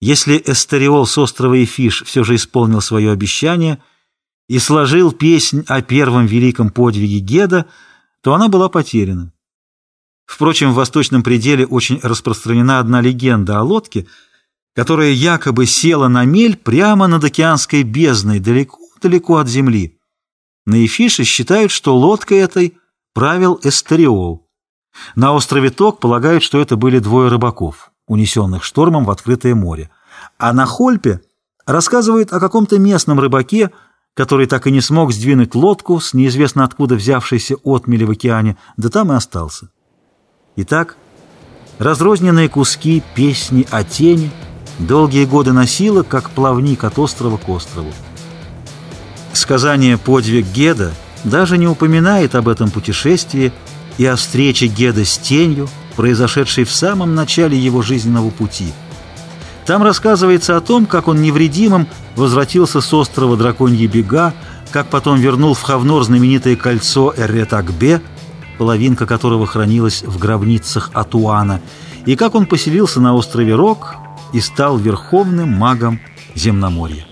Если Эстериол с острова Эфиш все же исполнил свое обещание и сложил песнь о первом великом подвиге Геда, то она была потеряна. Впрочем, в восточном пределе очень распространена одна легенда о лодке, которая якобы села на мель прямо над океанской бездной, далеко-далеко от земли. На Эфише считают, что лодкой этой правил Эстериол. На острове Ток полагают, что это были двое рыбаков унесенных штормом в открытое море. А на Хольпе рассказывают о каком-то местном рыбаке, который так и не смог сдвинуть лодку с неизвестно откуда взявшейся отмели в океане, да там и остался. Итак, разрозненные куски песни о тени долгие годы носила, как плавник от острова к острову. Сказание «Подвиг Геда» даже не упоминает об этом путешествии и о встрече Геда с тенью, произошедшей в самом начале его жизненного пути. Там рассказывается о том, как он невредимым возвратился с острова Драконьи Бега, как потом вернул в Хавнор знаменитое кольцо Эрретакбе, половинка которого хранилась в гробницах Атуана, и как он поселился на острове Рок и стал верховным магом Земноморья.